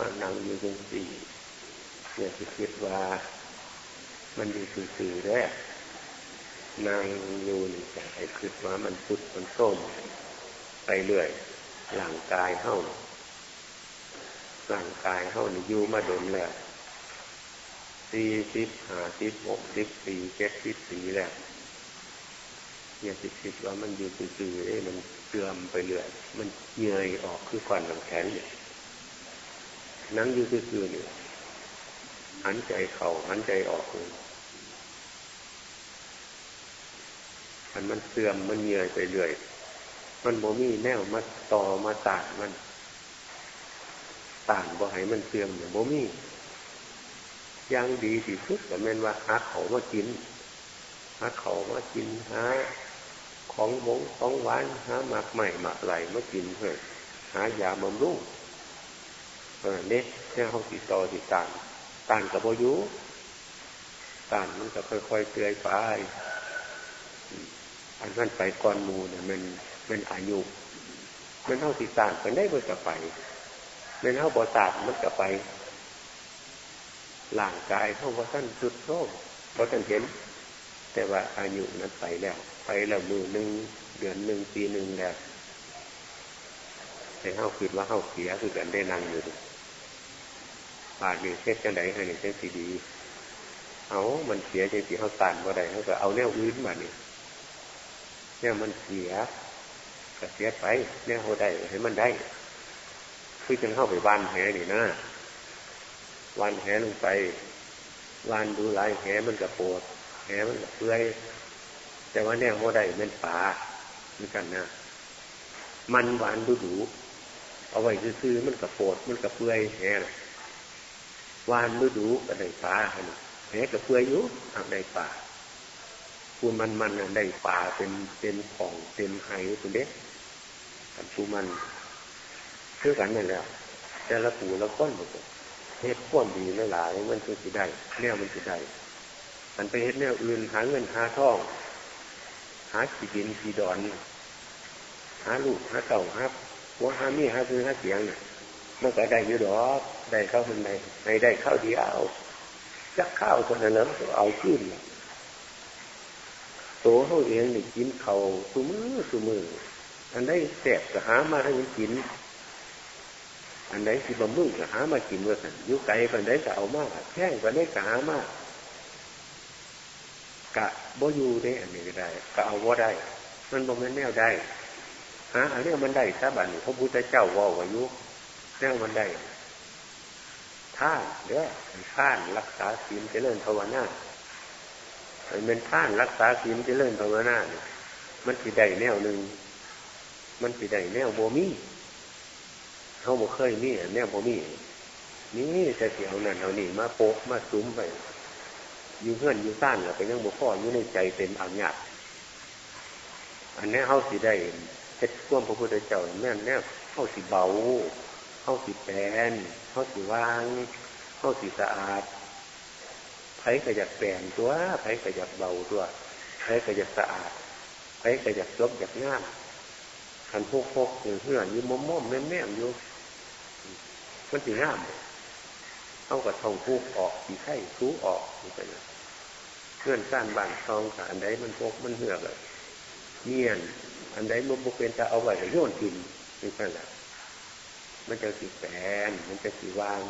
มานั่งอยู่ยังสี่เนี่ยคิดว่า มันอยู่สื่อแรกนางอยู่นี่แต่ไอ้คิดว่ามันพุดมันส้มไปเรื่อยหลังกายเท่าหลังกายเท่านี่อยู่มาโดนแล้วสี่สิบห้าสิบหกสิบสี่เจ็ดสิบสี่แล้วเนี่ยสิคิดว่ามันอยู่สื่อๆเอ้มันเสื่อมไปเรื่อย มันเงยออกคือควันลำแขนเนี่ย นั่งอยู่ซื่อๆเนี่ยหันใจเข่าหันใจออกเลยมันมันเสื่อมมันเงยไปเรื่อย มันโมมีแนวมาต่อมาตานมัน ต่านบ่ให้มันเสื่อมเนี่ยโมมี่ยังดีที่สุดแต่แม่นว่าหาเขามากินหาเขามากินหาของหมงของหวานหาหมากใหม่หมากไหลมากินเพื่อหายาบำรุง เออเน็ตเนี่ยเขาติดต่อติดตามตานกับโบยุตานมันก็ค่อยๆเตือยไปอันนั้นไปก่อนมูเนี่ยมันมันอายุ มันเท่าติดตานไปได้เมื่อกับไปมันเท่าบอตาดมันกับไปหล่างกายเท่าว่าท่านสุดโทษเพราะท่านเห็น แต่ว่าอายุนั้นไปแล้ว ไปแล้วมือหนึ่งเดือนหนึ่งปีหนึ่งแล้วแต่เข้าคิดว่าเข้าเสียคือกันได้นั่งอยู่ บาดนี่เช็ดจังไดให้นี่เช็ดสีดี เอามันเสียจริงๆเขาตันว่าใดเขาก็เอาแนวอื่นมาเนี่ยเนี่ยมันเสียก็เสียไปเนี่ยเขาได้ให้มันได้ คือจึงเข้าไปบ้านแหนี่นะวันแหลงไปวันดูลายแหมันก็ปวดแหมันก็เปื่อยแต่ว่าเนี่ยเขาได้เป็นป่าเหมือนกันนะมันหวานดูดูเอาไว้ซื้อมันก็ปวดมันก็เปื่อยแหนะ วานฤดูก็ได้ปลาแหกับเพื่อยุทำได้ปลาคูมันมันได้ปลาเป็นเป็นของเป็นไห้ตัวเด็กกับคูมันเชื่อกันนั่นแล้วแต่ละปูละก้อนหมดเฮ็ดข้อมดีไม่หลายมันคือสิได้แนวมันสิได้มันไปเฮ็ดแนวอื่นหาเงินหาทอง หาขีดินขีดอน หาลูกหาเก่าหาหัวหามีหาซื้อหาเสียงเนี่ย มันก็ได้อยู่ดอกได้เข้าคนใดในได้เข้าเดียวจักข้าวคนนั้นเอาขึ้นโตเขาเองนี่กินเขาสุมือสุมืออันได้แสบก็หามาให้มันกิน อันไหนที่บำรุงก็หามากินว่าสันยุไก่คนใดก็เอามากแข้งคนใดก็หามากกะบ่อยู่ได้อันนี้ก็ได้ก็เอาว่าได้ มันบ่แม่นแนวได้หาอันนี้มันได้ซะบัดนี้พระพุทธเจ้าว่าวายุ แนวมันได้ท่านเด้อท่านรักษาศีลเจริญภาวนาเป็นท่านรักษาศีลเจริญภาวนาเนี่ยมันสิได้แนวหนึ่งมันสิได้แนวโบมีเขาบ่เคยมีแนวโบมีนี่แต่เสียวนั่นเอานี่มาโปะมาซุ้มไปอยู่เพื่อนอยู่ซ่านแล้วไปยังบุพ่ออยู่ในใจเต็มอังยาอันนี้เขาสิได้เฮ็ดข่วมพระพุทธเจ้าแม่นแน่เขาสิเบา เข้าสิแปนเข้าสิว่างเข้าสิสะอาดไผ่ก็อยากแปนตัวไผ่ก็อยากเบาตัวไผ่ก็อยากสะอาดไผ่ก็อยากจบอยากงามขันพกพกหรือเหื่อนยืมม่อมแม่แม่อยู่มันสิงามเอากับทองพูกออกสีไข่ทูออกนี่เป็นเพื่อนสร้างบ้านทองกับอันใดมันพกมันเหือกเลยเงียน อันใดมันบุเป็นจะเอาไว้โยนกินนี่เป็นแหละ มันจะสีแปนมันจะสีวาง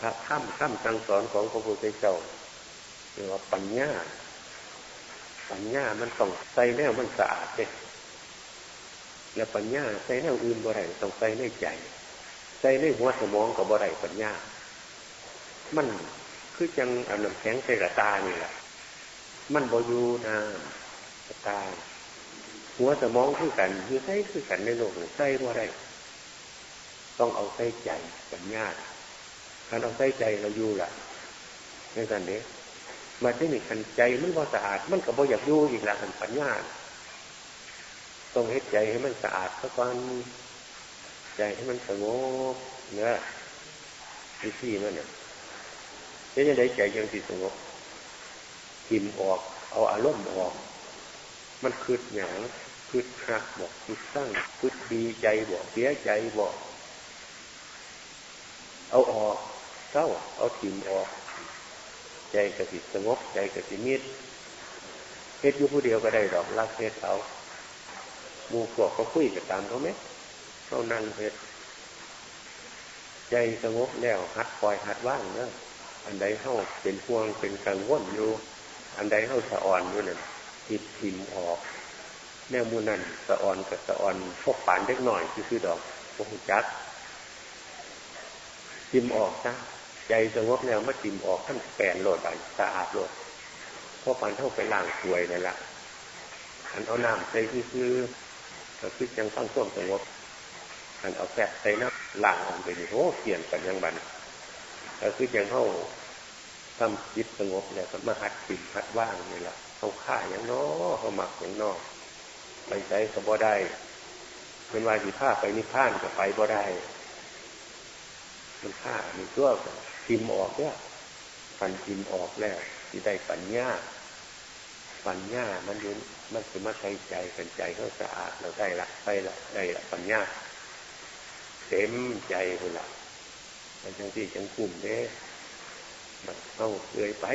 พระถ้ำถ้ำสังสอนของพระพุทธเจ้าเรียกว่าปัญญา ปัญญามันต้องใส่แนวมันสะอาดเด็แล้วปัญญาใส่แนวอื่นบ่ไรต้องใส่ในใจ ใส่ในหัวสมองกับบ่ไรปัญญา มันคือจังเอาน้ำแข็งใส่กระตานี่แหละมันบ่อยู่นะกระตาหัวสมองคือกัน คือใส่คือกันในโลกใส่บ่ไร ต้องเอาใส่ใจปัญญาการเอาใส่ใจเราอยู่แหละในการนี้มาที่นี่ขันใจมันพอสะอาด มันก็บ่อยากอยู่อีกละขันปัญญาต้องเฮ็ดใจให้มันสะอาดสักวันใจให้มันสงบเนี่ยวิธีมันเนี่ยจะได้ใจยังสิสงบกินออก เอาอารมณ์ออก มันคืดหยางคืดหักบอกคืดสร้างคืดดีใจบอกเสียใจบอก เอาออกเศร้าเอาถิ่มออก ใจกระสิสงบ ใจกระสิมิดเฮ็ดอยู่ผู้เดียวก็ได้ดอกรักเฮ็ดเขามูพวกเขาคุยกันตามเขาไหมเขานั่งเฮ็ดใจสงบแล้วหัดปล่อยหัดว่างเนอะอันใดเข้าเป็นห่วงเป็นกังวลอยู่ อันใดเข้าสะอ่อนอยู่นั่นติดทิมออกแนวมูนั่นสะอ่อนกับสะอ่อนพวกปานเล็กหน่อยคือดอกพวกจัก ทิมออกซะใจสงบแล้วมาทิมออกท่านแปลนโหลดไปสะอาดโหลดเพวกปานเท่าไปล่างสวยนั่นแหละอันเอาน้ำใส่คือก็คือจังตั้งส้วมสงบอันเอาแฟะใส่น้ำล่างออกไปนี่โอ้เปลี่ยนกันยังบันก็คือจังเข้าทำจิตสงบแล้วก็มาหัดปิดหัดว่างนี่แหละเขาฆ่าอย่างน้อเขาหมักอย่างน้อไปใช้ก็บ่ได้เป็นวาจีผ้าไปนิพพานก็ไปบ่ได้ มันฆ่ามีตัวทิมออกเนี่ยฟันทิมออกแล้วที่ได้ปัญญาปัญญามันยุนมันคือมาใช้ใจเป็นใจเขาสะอาดเราได้ละได้ละได้ละปัญญาเต็มใจเลยละมันจังที่จังกลุ่มเด้มันเข้าเลยไป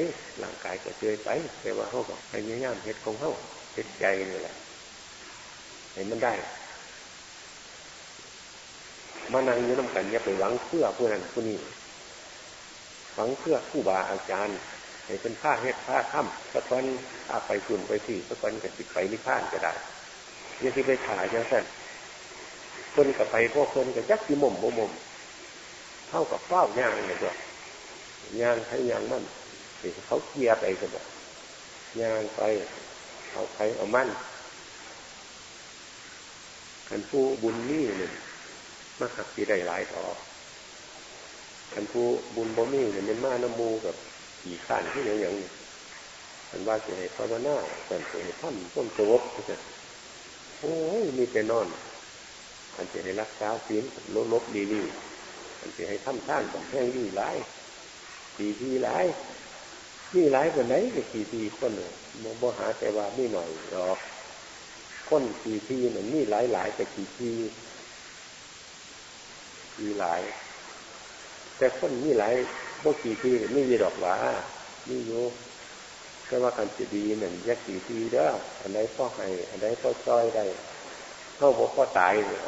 ร่างกายก็เลยไป แต่ว่าเขาบอกพยายามเฮ็ดของเขาเฮ็ดใจนี่แหละให้มันได้ มานั่งอยู่น้ำกันอย่าไปหวังเพื่อผู้นั้นผู้นี้หวังเพื่อผู้บาอาจารย์ให้เป็นผ้าเฮ็ดผ้าถ้ำสักวันอาไปคุณไปที่สักวันก็ติดไปนิพพานก็ได้ยังที่ไปถ่ายยังสั้นคนกับไปพวกคนกับยักษ์ที่มุมบ่มุมเท่ากับเฝ้าย่างเลยด้วย่างให้ย่างมันเขาเคลียร์ไปก็บอกย่างไปเอาใครเอามั่นกันผู้บุญนี่หนึ่ง มาหักที่ได้หลายต่อกันผู้บุญบ่มีเนี่ยมันมาน้ำมูกับขี่ข้นที่อย่างอย่างมันว่าจะให้ภาวนาแต่จะให้ท่านต้นสวบจะโอ้ยมีแต่นอนอันจะให้รักษาศีลลบลบดีดีอันจะให้ท่านท่านของแห้งยี่หลายดีที่หลายนี่หลายกว่าไหนก็ขี่ทีคนเลยมองบ่หาแต่ว่าไม่หน่อยหรอกคนขี่ทีเหมือนนี่หลายหลายแต่ขี่ที มีหลาย แต่คนนี่หลายบ่ขี่ทีไม่มีดอกว่านี่โยแต่ว่าการจะดีเหมือนยักขี่ทีเด้ออันไหนพ่อให้อันไหนพ่อซอยได้เข้าบ่พ่อตายเลย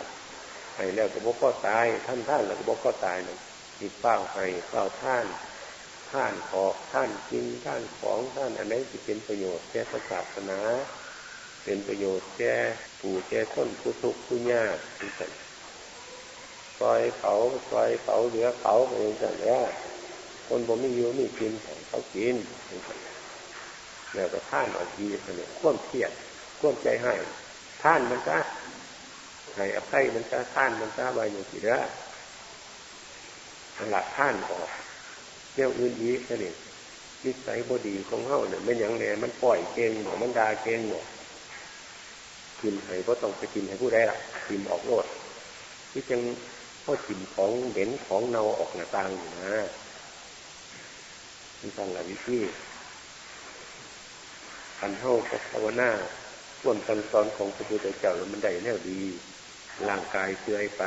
ให้แล้วก็บ่พ่อตายท่านท่านแล้วก็บ่พ่อตายเลยมีเป้าให้เป้าท่าน ท่านขอท่านจริงท่านของท่านอันไหนที่เป็นประโยชน์แก่ศาสนา เป็นประโยชน์แก่ปู่แก่คนผู้ทุกข์ผู้ยากที่สุ ดซอยเขาซอยเขาเหลือเขาเองแต่แล้วคนบ่มีอยู่มีกินเขากินแล้วก็ท่านออกดีเนี่ยควมเครียดควมใจให้ ท่านมันก็ให้อภัยมันก็ท่านมันก็ใบอย่างที่ละหลักท่านออกเรี่ยวอื่นอีกนี่นิสัยบดีของเฮาเนี่ยมันย่างเนี่ยมันปล่อยเก่งหมอมันดาเก่งหมอกินให้ก็ต้องไปกินให้ผู้ใดล่ะกินออกโลดที่จัง พ่อกินของเหม็นของเน่าออกหน้าต่างอยู่นะนี่ฟังหลัวิธีอันเท่ากับภาวนาส่วนกันสอนของพระพุทธเจ้าแล้วมันได้แน่ดีร่างกายเสื่อยไป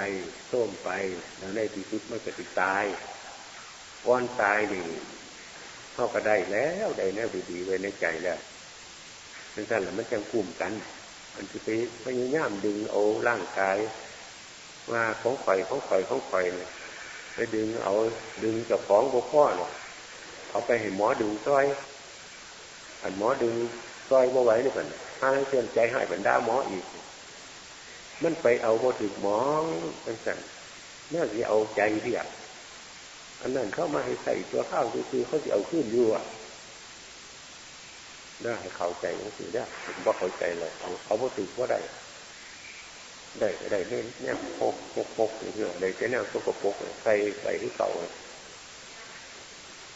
ส้มไปแล้วในที่สุดมันก็ติดตายก้อนตายนี่เท่าก็ได้แล้วได้แน่ดีๆไว้ในใจแล้วนสั้นแล้วมันจังกลุ่มกัน มันจะไปพยายามดึงเอาร่างกาย ว่าของข่อยของข่อยของข่อยเนี่ยไปดึงเอาดึงจากของบกพ่อเนี่ยเอาไปให้หมอดึงซ้อยอันหมอดึงซ้อยบ่ไหวนี่ก่อนห้าเตือนใจหายบรรดาหมออีก มันไปเอาบ่ถึงหมอเป็นสั่นเมื่อที่เอาใจเรียกอันนั้นเข้ามาให้ใส่ตัวข้าวคือเขาจะเอาขึ้นอยู่อะได้เข้าใจหนังสือได้ผมว่าเข้าใจเลยเอาเอาบ่ถึงว่าได้ ได้ได้เนี่ยเนี่ยปกปกปกอย่างเงี้ยได้แต่แนวตกปกใส่ใส่ที่เก่า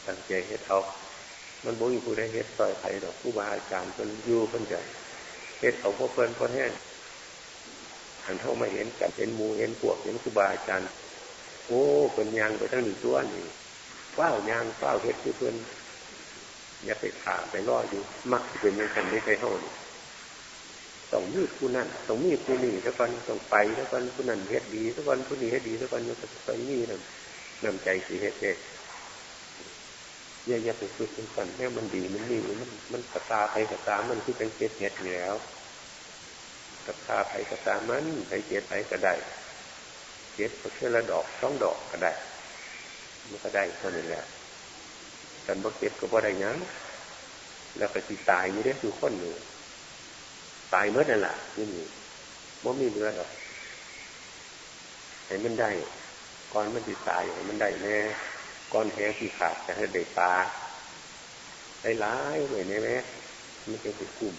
ตั้งใจเฮ็ดเอา มันบ่มีผู้ใดเฮ็ดซอยไผ่ดอกผู้บาอาจารย์เพิ่นอยู่เพิ่นใจเฮ็ดเอาพวกเพิ่นพอแห้งหันเท่ามาเห็นกันเห็นมูเห็นพวกเห็นครูบาอาจารย์โอ้เป็นยางไปทั้งหนึ่งตัวนี่เฝ้ายางเฝ้าเฮ็ดคือเพื่อนอย่าไปขาไปล่ออยู่ มักเป็นยังไงไม่เคยเท่านี่ ต้องมีผู้นั่นต้องมีผู้นี่ถ้ากันต้องไปถ้ากันผู้นั่นเฮ็ดดีถ้ากันผู้นี้เฮ็ดดีถ้ากันยังไปนี่นั่นนำใจสีเฮ็ดเองอย่าอย่าไปฝึกมันก่อนแม่มันดีมันนี่มันมันกระตาไปกระตามันที่เป็นเจ็ดเห็ดอยู่แล้วกระตาไปกระตามันไปเจ็ดไปก็ได้เจ็ดก็แค่ละดอกสองดอกก็ได้มันก็ได้เท่านั้นแหละแต่บ่เจ็ดก็บ่ได้ยังแล้วก็จีตายอยู่ได้คือคนหนึ่ ตายเมื่อนั่นแหละนี่มีบ่มีเนื้อหรอกให้มันได้ก่อนมันจีตายให้มันได้แน่ก้อนแห้งที่ขาดจะให้ได้ปลาได้หลายเลยเนี่ยไหมมันจะเป็นกลุ่ม